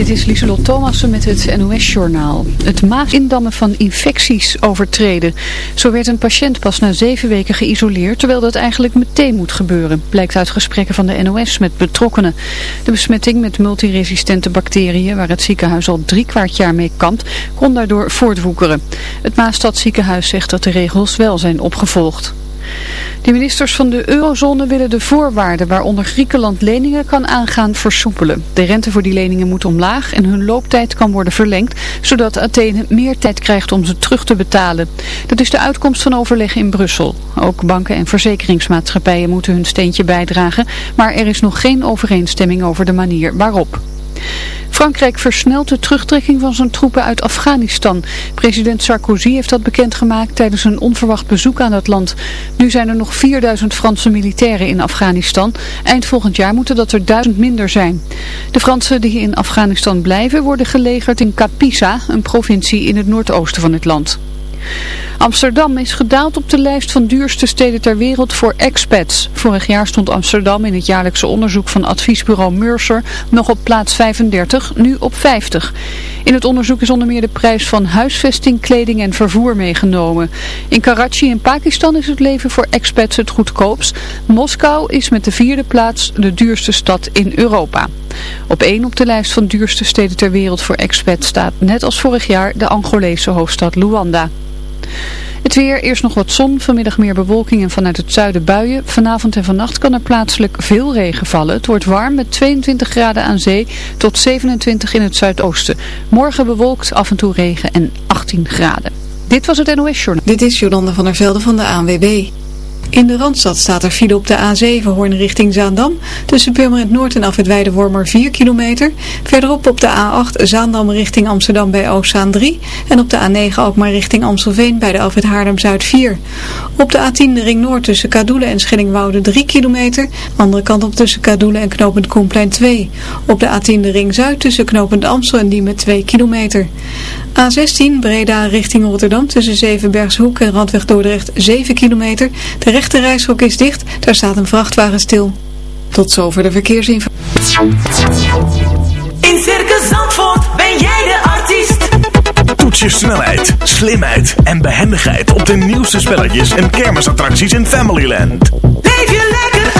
Dit is Lieselot Thomassen met het NOS-journaal. Het maagindammen van infecties overtreden. Zo werd een patiënt pas na zeven weken geïsoleerd, terwijl dat eigenlijk meteen moet gebeuren. Blijkt uit gesprekken van de NOS met betrokkenen. De besmetting met multiresistente bacteriën, waar het ziekenhuis al drie kwart jaar mee kampt, kon daardoor voortwoekeren. Het Maastadziekenhuis zegt dat de regels wel zijn opgevolgd. De ministers van de eurozone willen de voorwaarden waaronder Griekenland leningen kan aangaan versoepelen. De rente voor die leningen moet omlaag en hun looptijd kan worden verlengd, zodat Athene meer tijd krijgt om ze terug te betalen. Dat is de uitkomst van overleg in Brussel. Ook banken en verzekeringsmaatschappijen moeten hun steentje bijdragen, maar er is nog geen overeenstemming over de manier waarop. Frankrijk versnelt de terugtrekking van zijn troepen uit Afghanistan. President Sarkozy heeft dat bekendgemaakt tijdens een onverwacht bezoek aan het land. Nu zijn er nog 4000 Franse militairen in Afghanistan. Eind volgend jaar moeten dat er duizend minder zijn. De Fransen die in Afghanistan blijven worden gelegerd in Kapisa, een provincie in het noordoosten van het land. Amsterdam is gedaald op de lijst van duurste steden ter wereld voor expats. Vorig jaar stond Amsterdam in het jaarlijkse onderzoek van adviesbureau Mercer nog op plaats 35, nu op 50. In het onderzoek is onder meer de prijs van huisvesting, kleding en vervoer meegenomen. In Karachi in Pakistan is het leven voor expats het goedkoopst. Moskou is met de vierde plaats de duurste stad in Europa. Op één op de lijst van duurste steden ter wereld voor expats staat net als vorig jaar de Angolese hoofdstad Luanda. Het weer, eerst nog wat zon, vanmiddag meer bewolking en vanuit het zuiden buien. Vanavond en vannacht kan er plaatselijk veel regen vallen. Het wordt warm met 22 graden aan zee tot 27 in het zuidoosten. Morgen bewolkt, af en toe regen en 18 graden. Dit was het NOS Journal. Dit is Jolanda van der Velde van de ANWB. In de Randstad staat er file op de A7 Hoorn richting Zaandam. Tussen Purmerend Noord en Afwit Weidewormer 4 kilometer. Verderop op de A8 Zaandam richting Amsterdam bij Oostzaan 3. En op de A9 ook maar richting Amstelveen bij de Afwit Haarlem-Zuid 4. Op de A10 de Ring Noord tussen Kadoelen en Schillingwoude 3 kilometer. Andere kant op tussen Kadoelen en Knopend Koenplein 2. Op de A10 de Ring Zuid tussen Knopend Amstel en Diemen 2 kilometer. A16 Breda richting Rotterdam tussen Zevenbergshoek en Randweg Dordrecht 7 kilometer. De rechte reishok is dicht, daar staat een vrachtwagen stil. Tot zover de verkeersinformatie. In Circus Zandvoort ben jij de artiest. Toets je snelheid, slimheid en behendigheid op de nieuwste spelletjes en kermisattracties in Familyland. Leef je lekker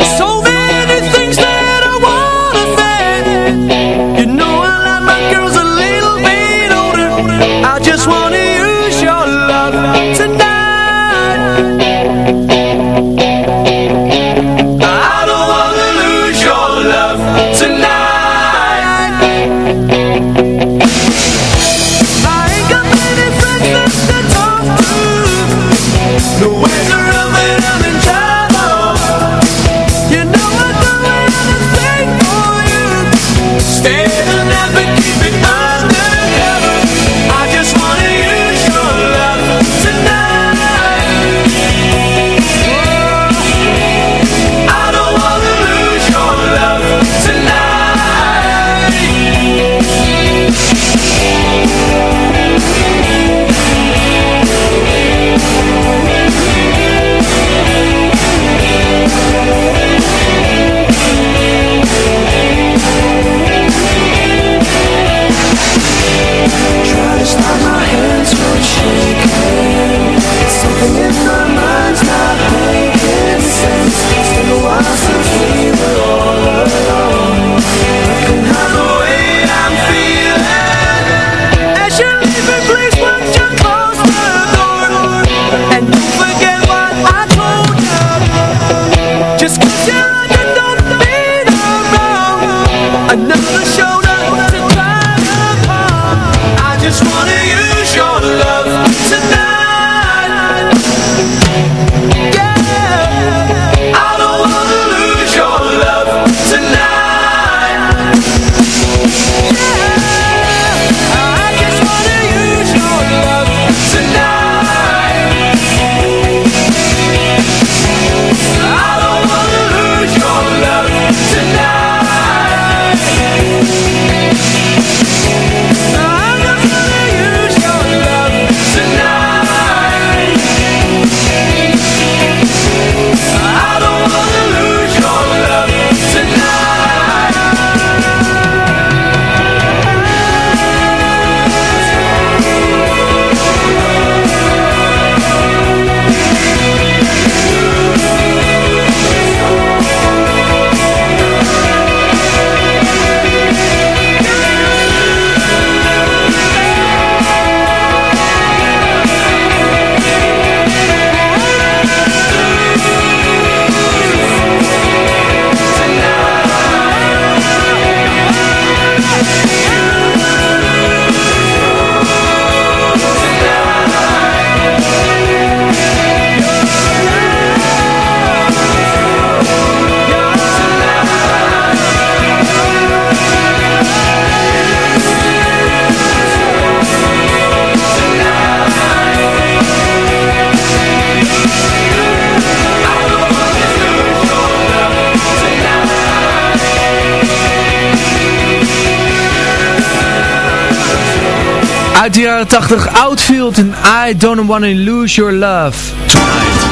Uit de jaren 80 Outfield en I Don't Wanna Lose Your Love Tonight.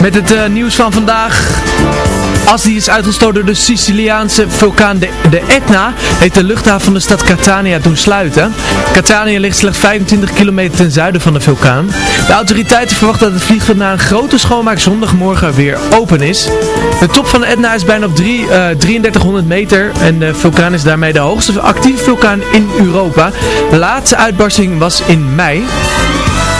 Met het uh, nieuws van vandaag. As die is uitgestoten door de Siciliaanse vulkaan de, de Etna, heeft de luchthaven van de stad Catania doen sluiten. Catania ligt slechts 25 kilometer ten zuiden van de vulkaan. De autoriteiten verwachten dat het vliegveld na een grote schoonmaak zondagmorgen weer open is. De top van de Etna is bijna op drie, uh, 3300 meter en de vulkaan is daarmee de hoogste actieve vulkaan in Europa. De laatste uitbarsting was in mei.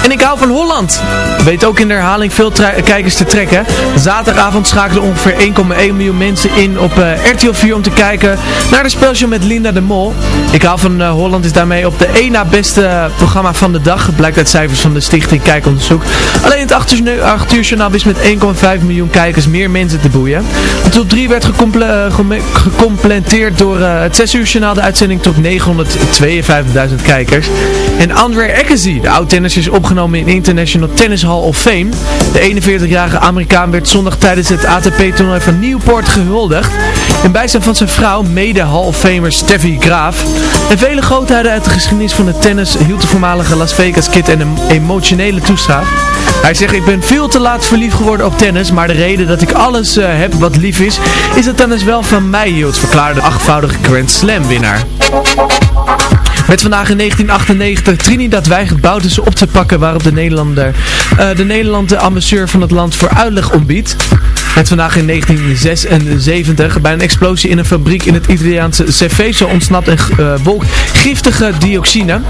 En ik hou van Holland. Weet ook in de herhaling veel kijkers te trekken. Zaterdagavond schakelen ongeveer 1,1 miljoen mensen in op uh, RTL 4 om te kijken naar de spelshow met Linda de Mol. Ik hou van uh, Holland is daarmee op de 1 na beste programma van de dag. Blijkt uit cijfers van de stichting Kijkonderzoek. Alleen het 8 uur, 8 uur journaal wist met 1,5 miljoen kijkers meer mensen te boeien. De top 3 werd gecomple gecompleteerd door het 6 uur journaal. De uitzending tot 952.000 kijkers. En Andre Agassi, de oud-tennisser, is opgenomen in International Tennis Hall of Fame. De 41-jarige Amerikaan werd zondag tijdens het ATP-toernooi van Newport gehuldigd. In bijstand van zijn vrouw, mede Hall of Famer Steffi Graaf. En vele grootheden uit de geschiedenis van het tennis hield de voormalige Las Vegas Kid een emotionele toespraak. Hij zegt, ik ben veel te laat verliefd geworden op tennis, maar de reden dat ik alles uh, heb wat lief is, is dat tennis wel van mij hield, verklaarde de achtvoudige Grand Slam winnaar. Met vandaag in 1998 Trinidad weigert Boutersen op te pakken waarop de Nederlander, uh, de Nederlandse ambassadeur van het land voor uitleg ontbiedt. Met vandaag in 1976 bij een explosie in een fabriek in het Italiaanse Cerveso ontsnapt een uh, wolk giftige dioxine.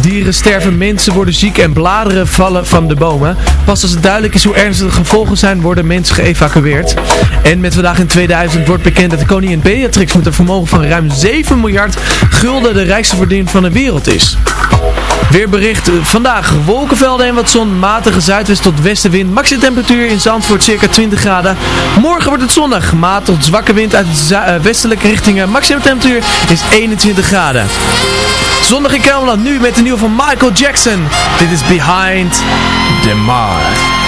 Dieren sterven, mensen worden ziek en bladeren vallen van de bomen. Pas als het duidelijk is hoe ernstig de gevolgen zijn, worden mensen geëvacueerd. En met vandaag in 2000 wordt bekend dat de koningin Beatrix met een vermogen van ruim 7 miljard gulden de rijkste verdiener van de wereld is. Weerbericht vandaag wolkenvelden en wat zon, matige zuidwest tot westenwind, maximum temperatuur in Zandvoort circa 20 graden. Morgen wordt het zonnig, maat tot zwakke wind uit westelijke richtingen, maximum temperatuur is 21 graden. Zondag in nu met de nieuwe van Michael Jackson. Dit is Behind the Mars.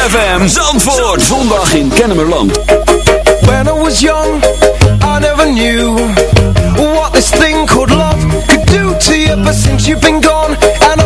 ZFM Zandvoort. Zondag in Kennemerland. When I was young, I never knew what this thing called love could do to you. But since you've been gone and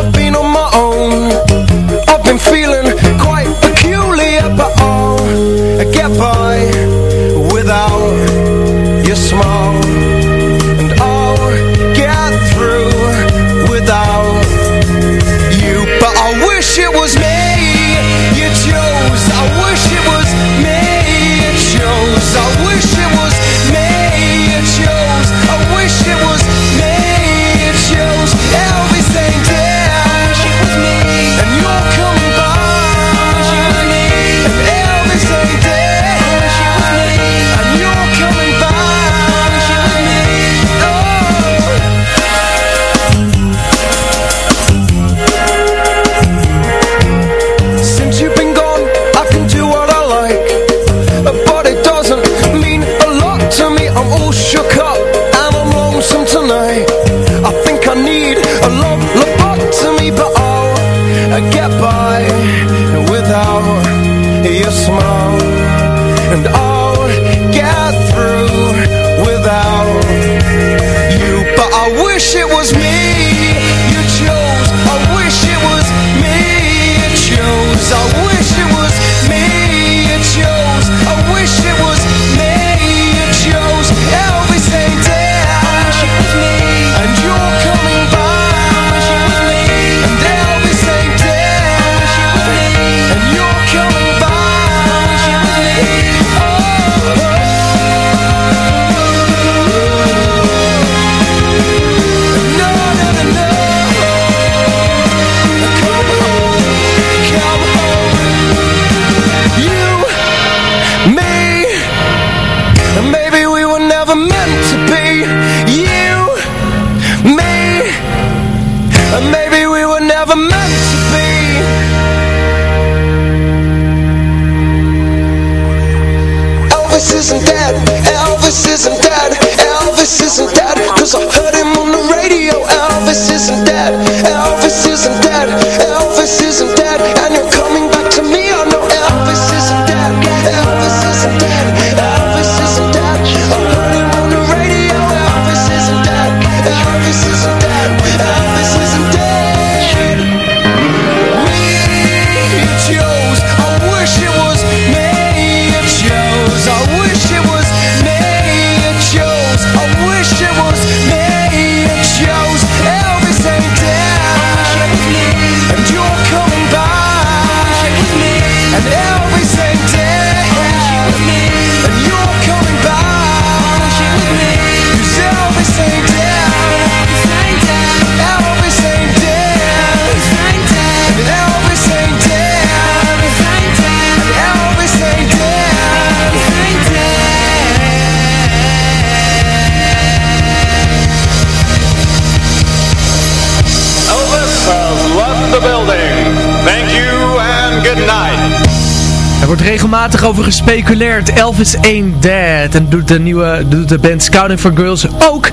over gespeculeerd. Elvis Ain't Dead. En doet de, nieuwe, doet de band Scouting for Girls ook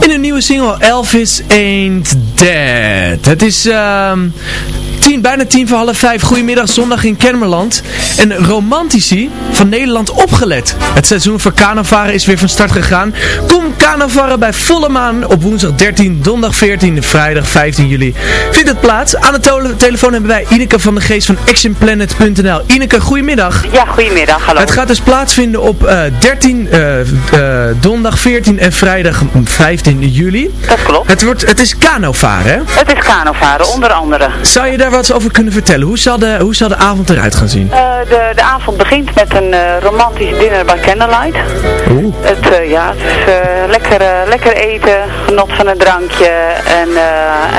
in een nieuwe single Elvis Ain't Dead. Het is ehm tien, bijna tien voor half vijf. Goedemiddag, zondag in Kennemerland. En romantici van Nederland opgelet. Het seizoen voor kanovaren is weer van start gegaan. Kom kanovaren bij volle maan op woensdag 13, donderdag 14 en vrijdag 15 juli. Vindt het plaats. Aan de telefoon hebben wij Ineke van de Geest van actionplanet.nl. Ineke, goedemiddag. Ja, goedemiddag, hallo. Het gaat dus plaatsvinden op eh, 13, eh, eh, donderdag 14 en vrijdag 15 juli. Dat klopt. Het, wordt, het is kanovaren, hè? Het is kanovaren, onder andere. Zou je daar wat over kunnen vertellen? Hoe zal de, hoe zal de avond eruit gaan zien? Eh, de, de avond begint met een eh, romantisch dinner by candlelight. Oeh. Het, eh, ja, het is lekker, lekker eten, genot van een drankje en,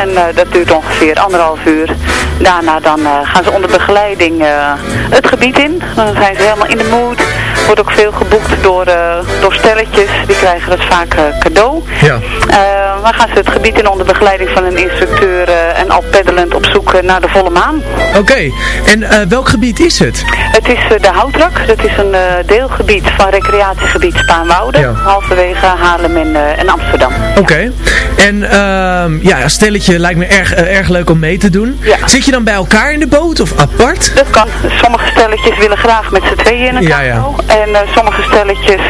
en dat duurt ongeveer anderhalf uur. Daarna dan gaan ze onder begeleiding het gebied in. Dan zijn ze helemaal in de mood. Wordt ook veel geboekt door, door stelletjes. Die krijgen dat vaak cadeau. Ja. We gaan ze het gebied in onder begeleiding van een instructeur eh, en al peddelend op zoek eh, naar de volle maan. Oké, en eh, welk gebied is het? Het is de Houtrak, dat is een deelgebied van recreatiegebied Spaanwouden, Ja. halverwege Haarlem en, en Amsterdam. Oké, en ehm, ja, stelletje lijkt me erg, erg leuk om mee te doen. Ja. Zit je dan bij elkaar in de boot of apart? Dat kan. Sommige stelletjes willen graag met z'n tweeën in een Ja, ja. En sommige stelletjes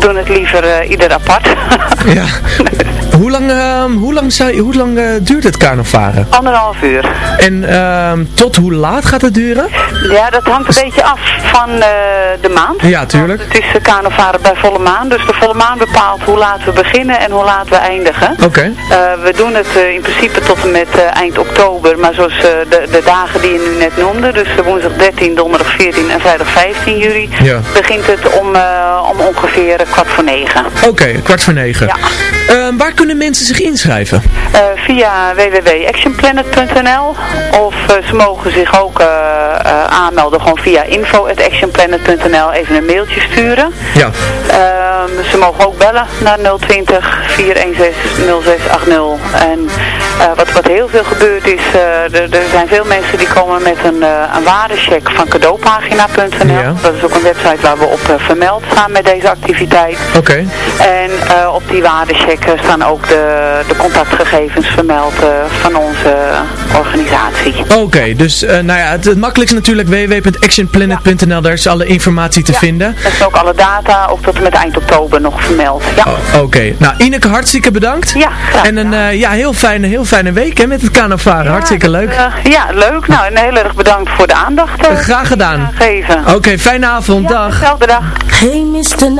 doen het liever ieder apart. Ja. hoe lang, ehm, hoe lang, zou, hoe lang eh, duurt het kanovaren? Anderhalf uur. En ehm, tot hoe laat gaat het duren? Ja, dat hangt een beetje af van eh, de maand. Ja, tuurlijk. Want het is uh, kanovaren bij volle maan. Dus de volle maan bepaalt hoe laat we beginnen en hoe laat we eindigen. Oké. Eh, we doen het eh, in principe tot en met eh, eind oktober. Maar zoals eh, de, de dagen die je nu net noemde. Dus eh, woensdag 13, donderdag 14 en vrijdag 15 juli. Ja. Begint het om, eh, om ongeveer eh, kwart voor negen. Oké, kwart voor negen. Ja. Ehm, waar kunnen mensen zich inschrijven? Eh, via www.actionplanet.nl of eh, ze mogen zich ook eh, aanmelden gewoon via info.actionplanet.nl even een mailtje sturen. Ja. Ehm, ze mogen ook bellen naar 020 416 0680. En wat, wat heel veel gebeurt is, er, er zijn veel mensen die komen met een, een waardecheck van cadeaupagina.nl. Ja. Dat is ook een website waar we op vermeld staan met deze activiteit. Oké. En op die waardecheck staan ook de, de contactgegevens vermeld eh, van onze organisatie. Oké, dus eh, nou ja, het, het makkelijkste natuurlijk www.actionplanet.nl, daar is alle informatie te Ja, vinden. Er zijn ook alle data, ook tot en met eind oktober nog vermeld. Ja, Oh, Oké, nou Ineke, hartstikke bedankt. ja graag. En een eh, ja, heel, fijne, heel fijne week hè, met het kanovaren. Hartstikke leuk. Ja, leuk. Nou, en heel erg bedankt voor de aandacht. Graag gedaan. Oké, fijne avond. Ja, Dag. dezelfde dag. Hey, Mr.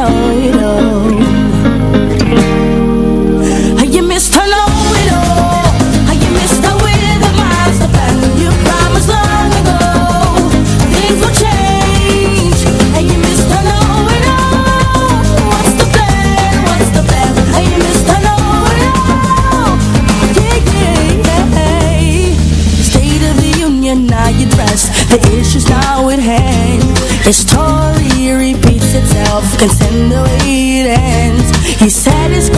His story repeats itself, the way it ends. He set his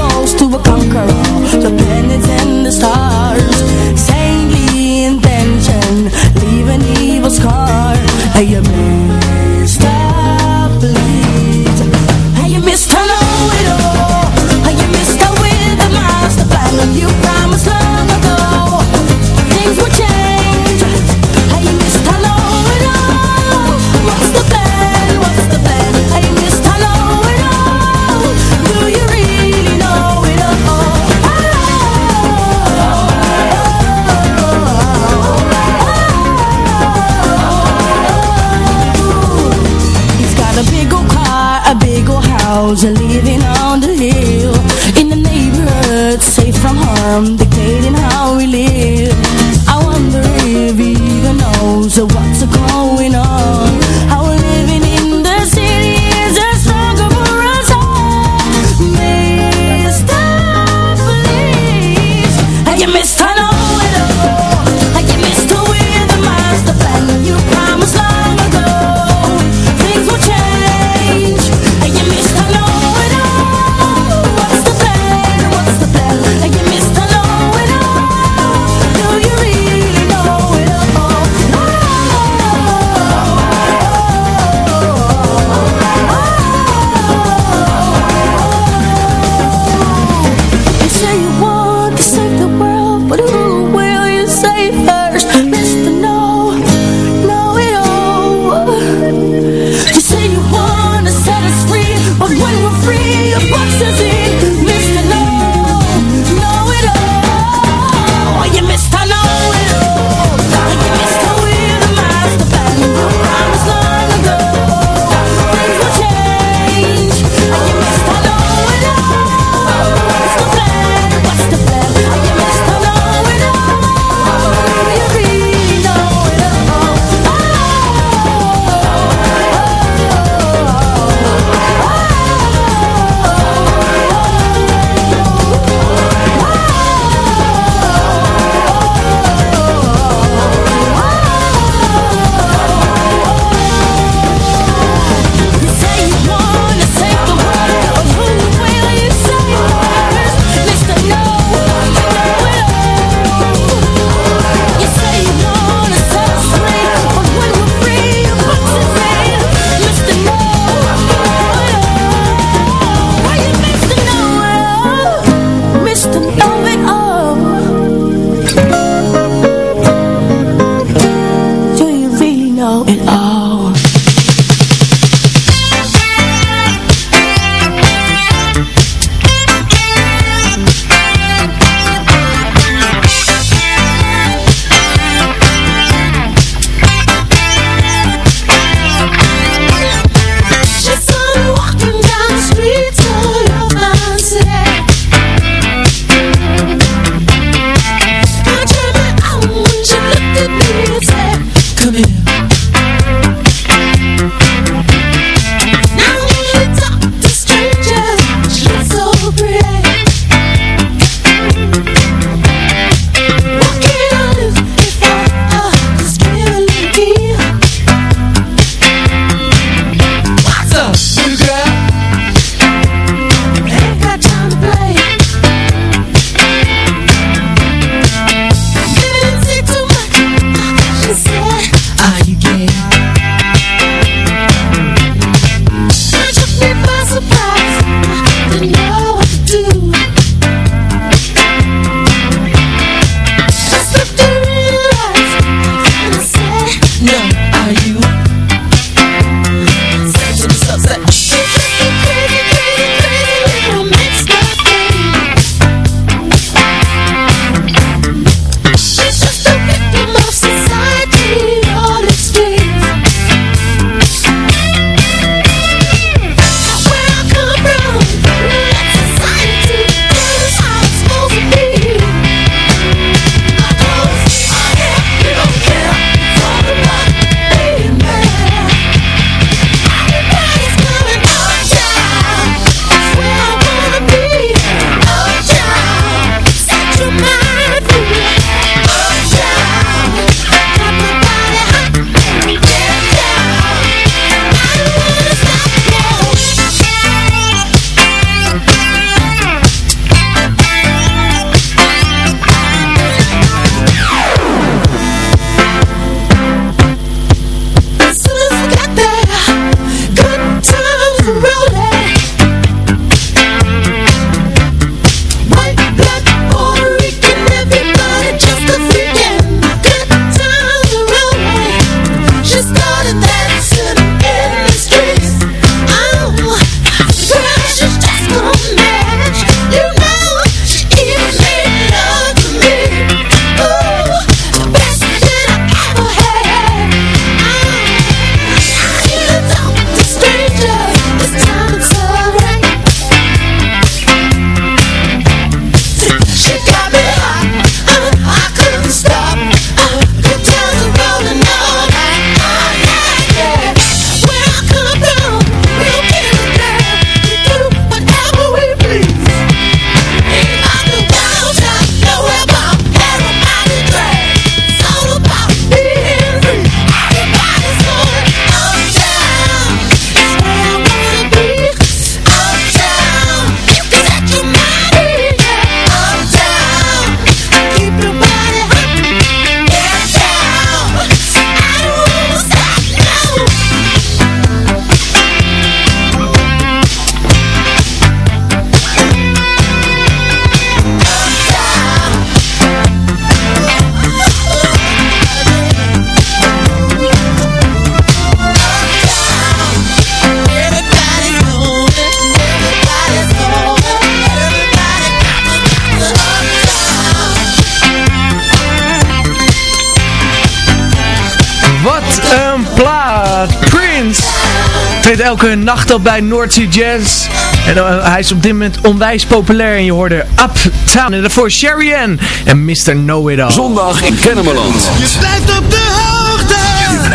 Elke nacht op bij North Sea Jazz. En eh, hij is op dit moment onwijs populair. En je hoorde Uptown. En daarvoor Sherry Ann en Mr. Know It All. Zondag in Kennemerland. Je blijft op de hoogte.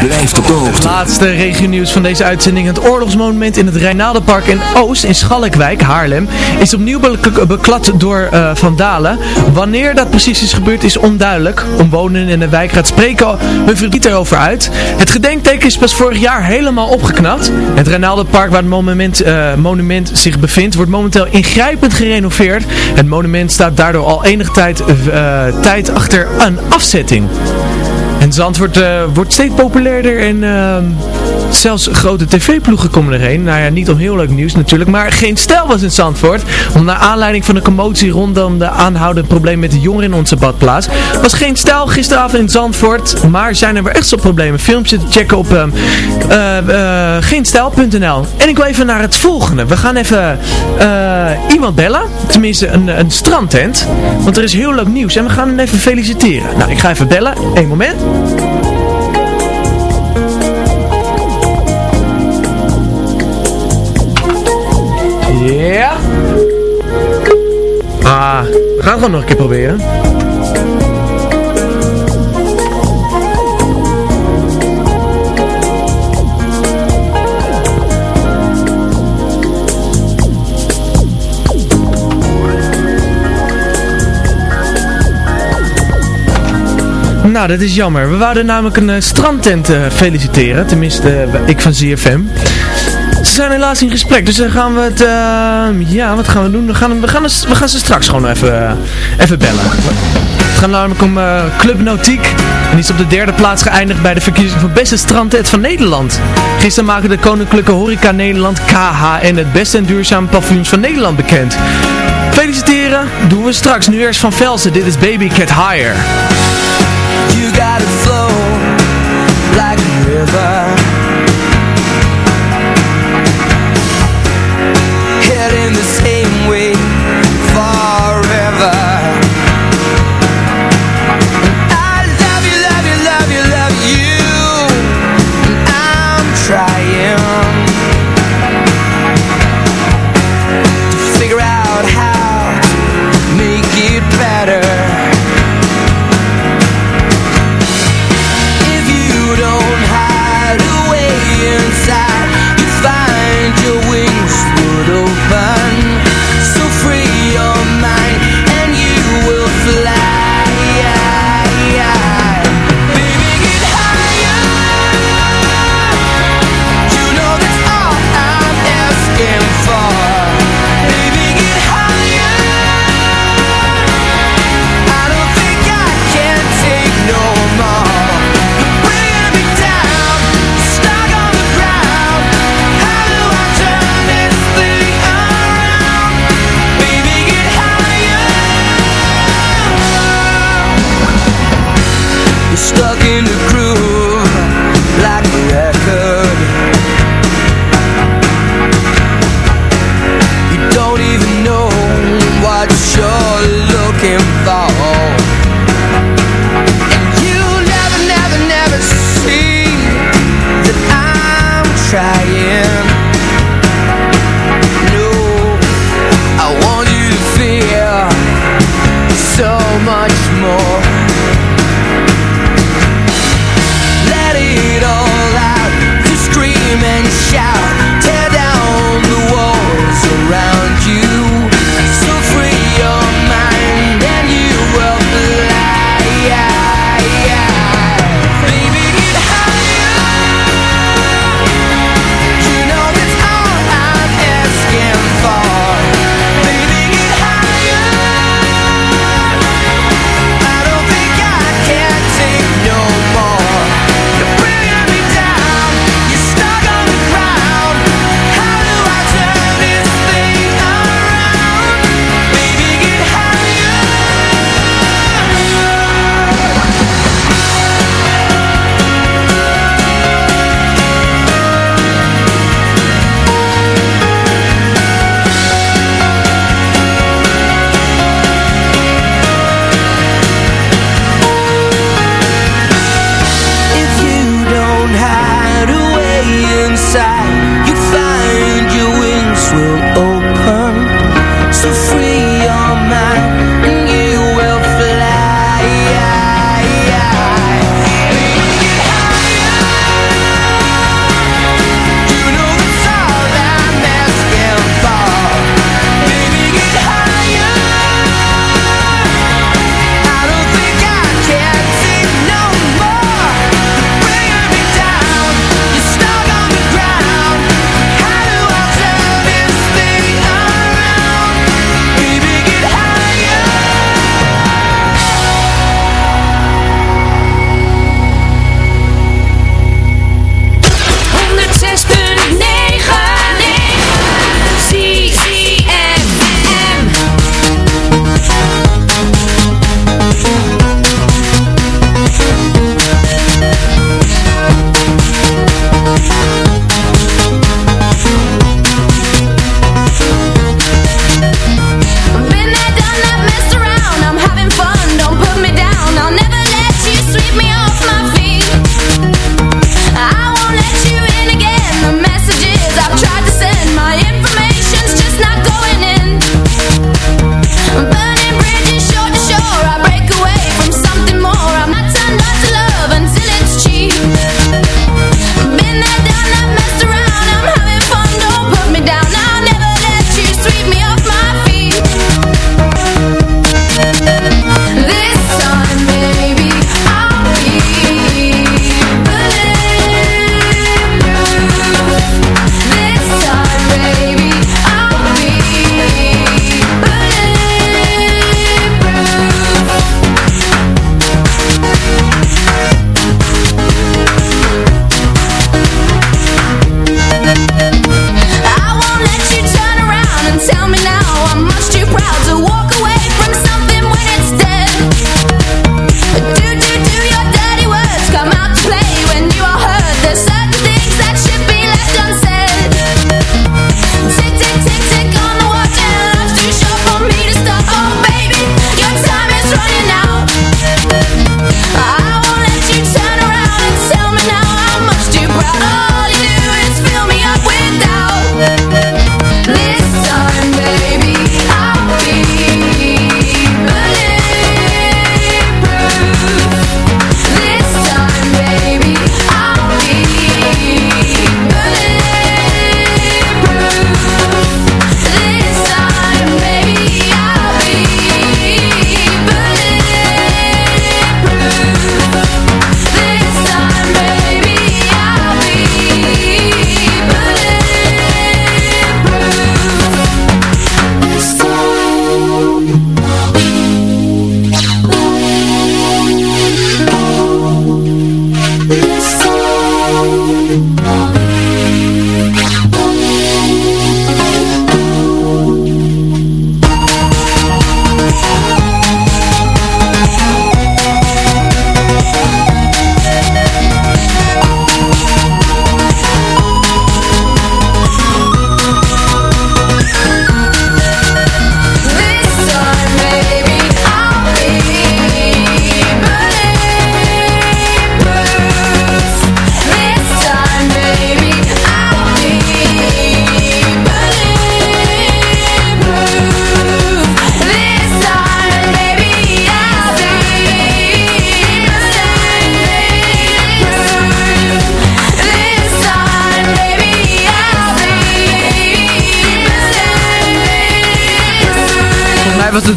De. Laatste regionieuws van deze uitzending. Het oorlogsmonument in het Rijnaldenpark in Oost in Schalkwijk, Haarlem, is opnieuw be- beklad door eh, vandalen. Wanneer dat precies is gebeurd is onduidelijk. Omwonenden in de wijkraad spreken hun verdriet erover uit. Het gedenkteken is pas vorig jaar helemaal opgeknapt. Het Rijnaldenpark waar het monument, eh, monument zich bevindt wordt momenteel ingrijpend gerenoveerd. Het monument staat daardoor al enige tijd, eh, tijd achter een afzetting. En Zandvoort eh, wordt steeds populairder en ehm, zelfs grote tv-ploegen komen erheen. Nou ja, niet om heel leuk nieuws natuurlijk, maar geen stijl was in Zandvoort. Om naar aanleiding van de commotie rondom de aanhoudende probleem met de jongeren in onze badplaats. Was geen stijl gisteravond in Zandvoort, maar zijn er weer echt zo problemen. Filmpje te checken op eh, geenstijl.nl. En ik wil even naar het volgende. We gaan even eh, iemand bellen, tenminste een, een strandtent. Want er is heel leuk nieuws en we gaan hem even feliciteren. Nou, ik ga even bellen. Eén moment. We gaan gewoon nog een keer proberen. Nou, dat is jammer. We wouden namelijk een eh, strandtent eh, feliciteren. Tenminste, eh, ik van ZFM. Ze zijn helaas in gesprek, dus dan gaan we het... eh, ja, wat gaan we doen? We gaan, we gaan, we gaan ze straks gewoon even, eh, even bellen. Het gaat namelijk om eh, Club Nautiek. En die is op de derde plaats geëindigd bij de verkiezing voor beste strandtent van Nederland. Gisteren maakte de Koninklijke Horeca Nederland KHN het beste en duurzame paviljoens van Nederland bekend. Feliciteren doen we straks. Nu eerst van Velsen. Dit is Baby Cat Higher. You flow like river.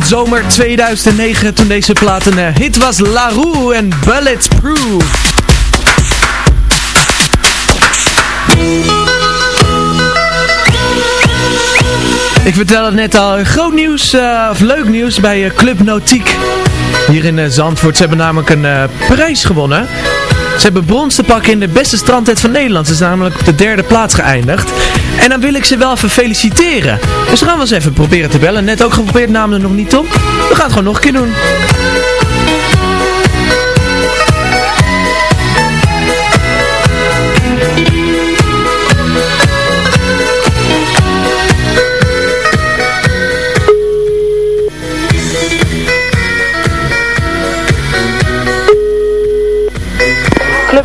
Zomer 2009 toen deze plaat een eh, hit was. La Roux en Bulletproof. Ik vertel het net al, groot nieuws, eh, of leuk nieuws bij eh, Club Nautiek. Hier in Zandvoort. Ze hebben namelijk een prijs gewonnen. Ze hebben brons te pakken in de beste strandtent van Nederland. Ze zijn namelijk op de derde plaats geëindigd. En dan wil ik ze wel even feliciteren. Dus gaan we eens even proberen te bellen. Net ook geprobeerd, namen er nog niet op. We gaan het gewoon nog een keer doen.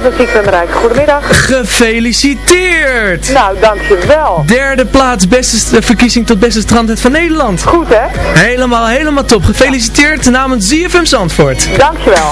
Muziek met Rijk. Goedemiddag. Gefeliciteerd! Nou, dankjewel. Derde plaats, beste st- eh, verkiezing tot beste strandtent van Nederland. Goed hè? Helemaal, helemaal top. Gefeliciteerd namens ZFM Zandvoort. Dankjewel.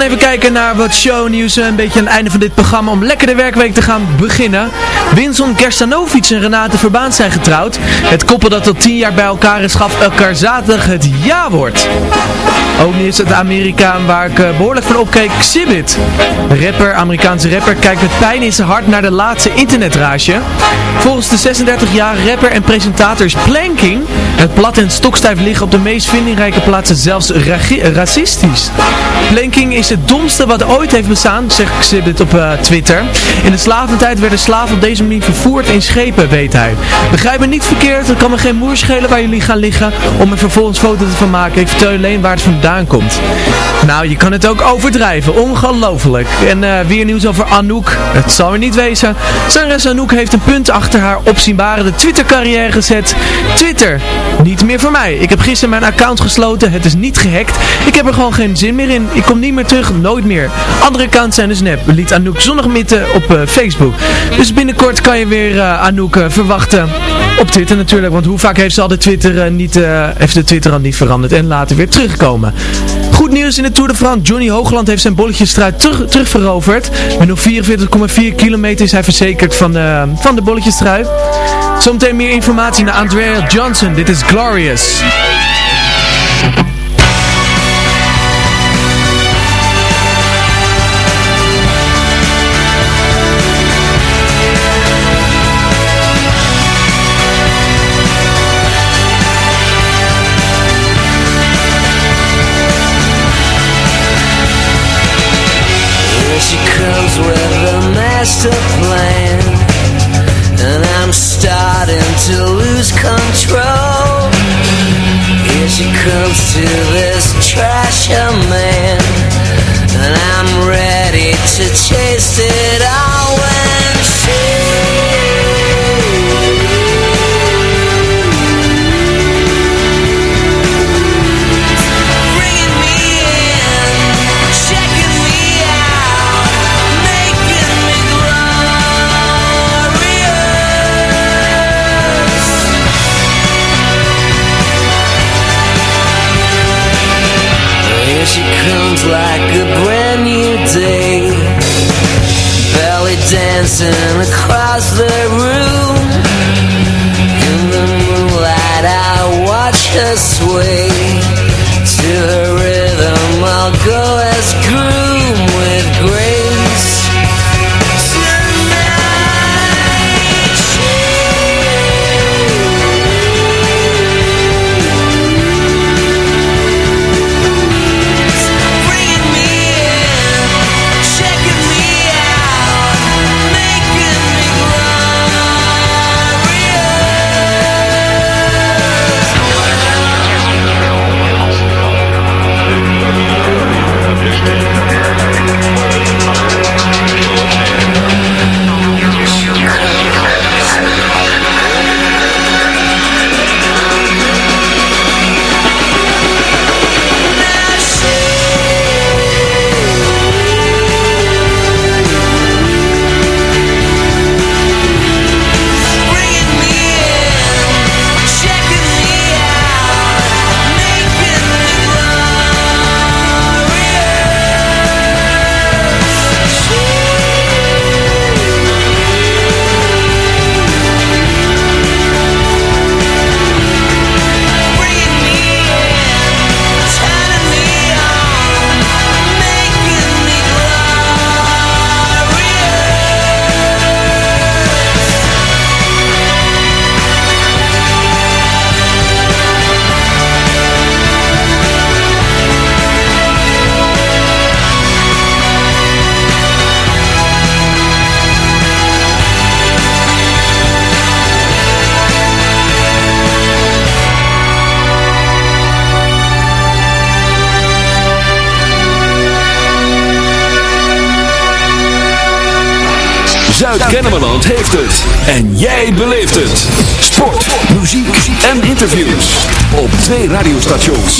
Even kijken naar wat shownieuws. Een beetje aan het einde van dit programma om lekker de werkweek te gaan beginnen. Winson Kerstanovic en Renate Verbaan zijn getrouwd. Het koppel dat al tien jaar bij elkaar is gaf elkaar zaterdag het ja-woord. Ook nu is het Amerikaan waar ik eh, behoorlijk van opkeek, Xzibit. De rapper, Amerikaanse rapper, kijkt met pijn in zijn hart naar de laatste internetrage. Volgens de 36-jarige rapper en presentator is planking, het plat en stokstijf liggen op de meest vindingrijke plaatsen zelfs racistisch. Planking is het domste wat ooit heeft bestaan, zegt Xzibit op eh, Twitter. In de slaventijd werden slaven op deze manier vervoerd in schepen, weet hij. Begrijp me niet verkeerd, het kan me geen moer schelen waar jullie gaan liggen om er vervolgens foto's van maken. Ik vertel je alleen waar het vandaan komt. Nou, je kan het ook overdrijven. Ongelooflijk. En eh, weer nieuws over Anouk. Het zal er niet wezen. Zangeres Anouk heeft een punt achter haar opzienbare Twitter carrière gezet. Twitter, niet meer voor mij. Ik heb gisteren mijn account gesloten. Het is niet gehackt. Ik heb er gewoon geen zin meer in. Ik kom niet meer terug. Nooit meer. Andere accounts zijn dus nep. Liet Anouk zondagmidden op eh, Facebook. Dus binnenkort kan je weer eh, Anouk eh, verwachten. Op Twitter natuurlijk. Want hoe vaak heeft ze al de Twitter, niet, heeft de Twitter al niet veranderd. En later weer terugkomen. Goed nieuws in de Tour de France. Johnny Hoogland heeft zijn bolletjesstruit terug, terugveroverd. Met nog 44,4 kilometer is hij verzekerd van, eh, van de bolletjestrui. Zometeen meer informatie naar Andrea Johnson. Dit is Glorious. Master plan. And I'm starting to lose control. Here she comes to this trasher man En jij beleeft het. Sport, muziek en interviews. Op twee radiostations.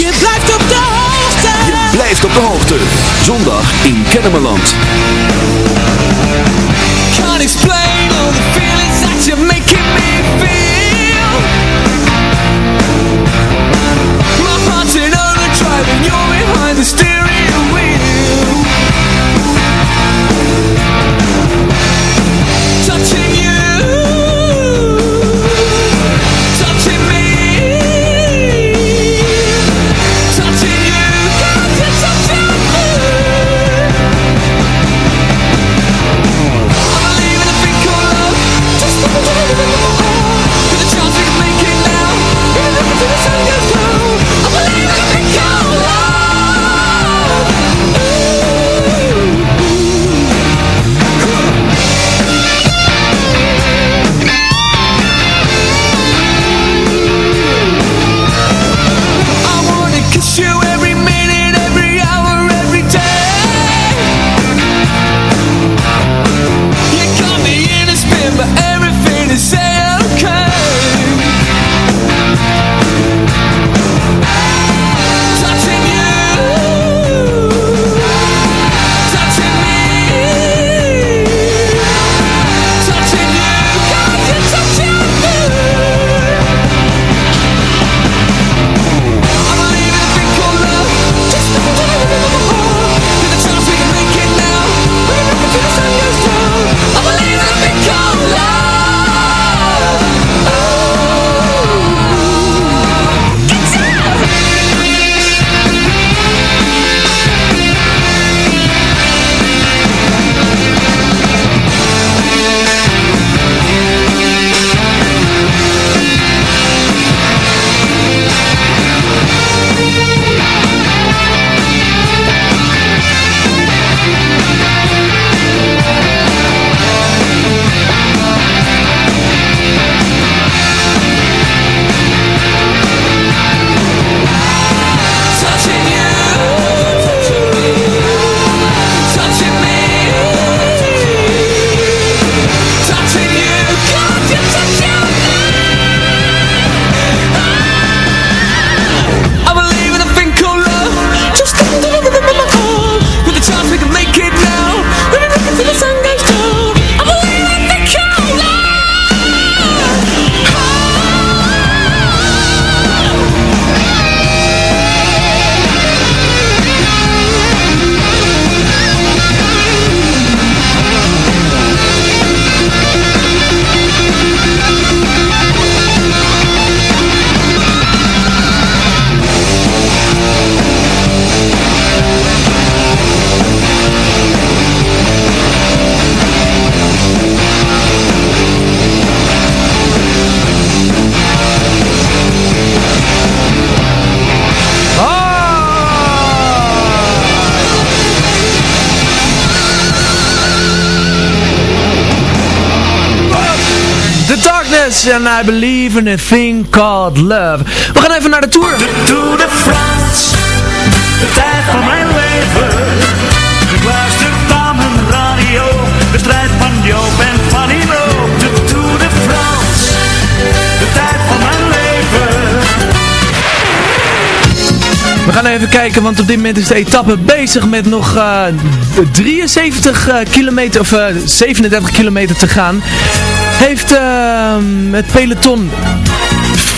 Darkness and I Believe in a Thing Called Love. We gaan even naar de Tour. De Tour de France, de tijd van mijn leven. Gaan even kijken, want op dit moment is de etappe bezig met nog eh, 73 eh, kilometer, of eh, 37 kilometer te gaan. Heeft ehm, het peloton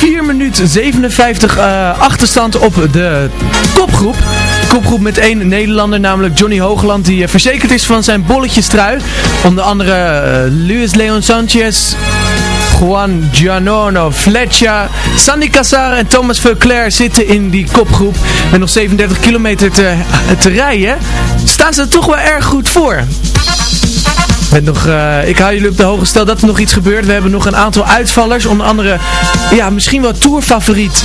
4 minuten 57 eh, achterstand op de kopgroep. Kopgroep met één Nederlander, namelijk Johnny Hoogland, die eh, verzekerd is van zijn bolletjestrui. Onder andere eh, Luis Leon Sanchez, Juan Giannone, Fletcher, Sandy Cassar en Thomas Veuclair zitten in die kopgroep. Met nog 37 kilometer te, rijden. Staan ze er toch wel erg goed voor. Met nog, eh, ik hou jullie op de hoogte stel dat er nog iets gebeurt. We hebben nog een aantal uitvallers. Onder andere, ja, misschien wel tourfavoriet.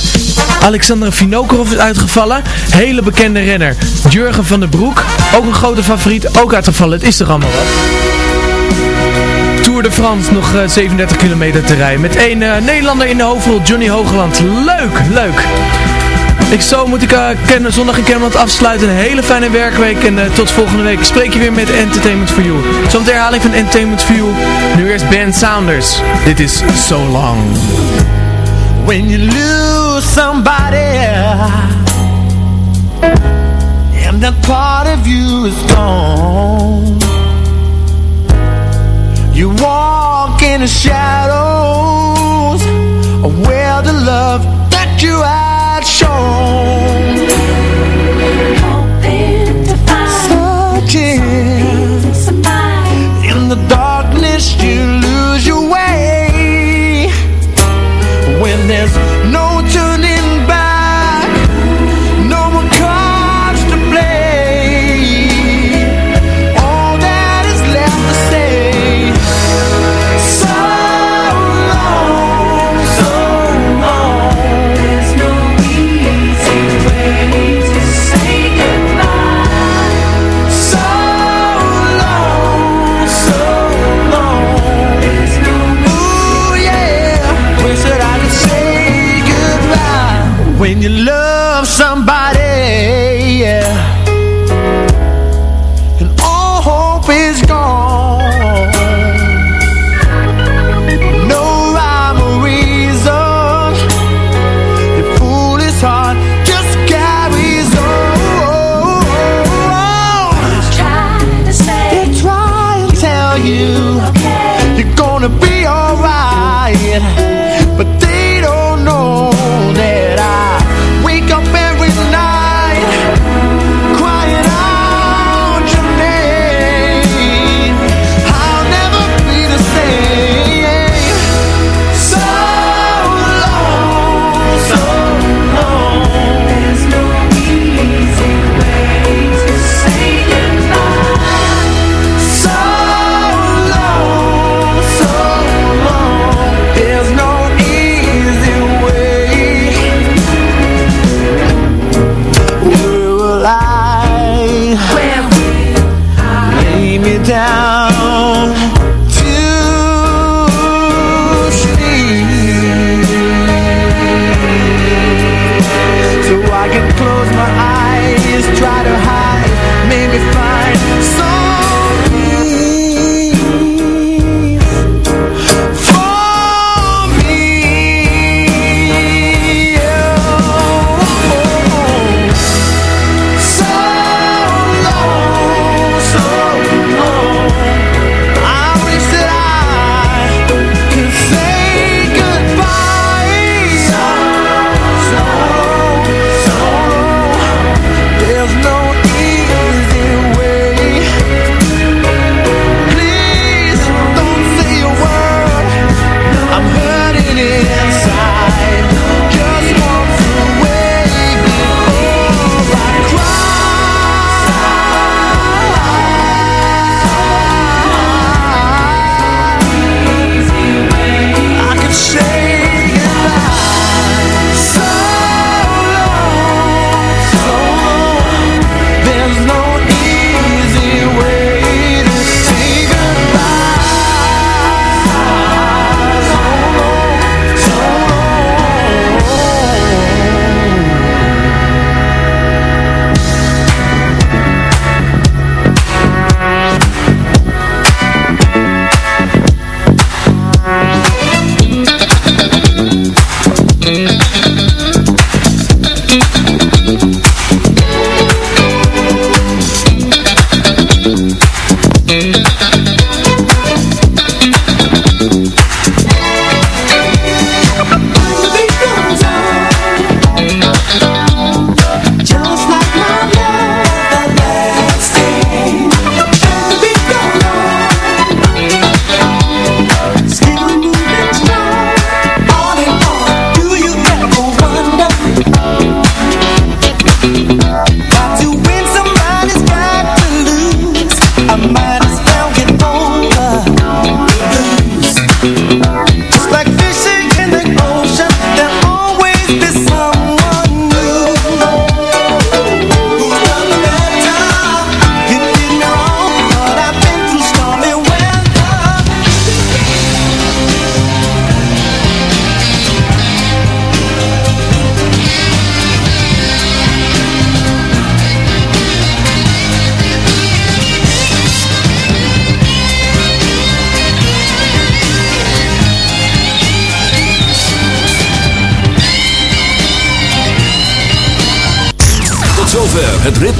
Alexander Vinokorov is uitgevallen. Hele bekende renner. Jurgen van der Broek. Ook een grote favoriet. Ook uitgevallen. Het is toch allemaal wat. De France nog eh, 37 kilometer te rijden. Met één eh, Nederlander in de hoofdrol. Johnny Hoogland. Leuk, leuk. Ik zo moet ik uh, zondag in Kennemerland afsluiten. Een hele fijne werkweek en tot volgende week. Spreek je weer met Entertainment for You. Zometeen herhaling van Entertainment for You. Nu eerst Ben Saunders. Dit is So Long. When you lose somebody And part of you is gone You walk in the shadows Of where the love that you had shown. Hoping to find Searching In the darkness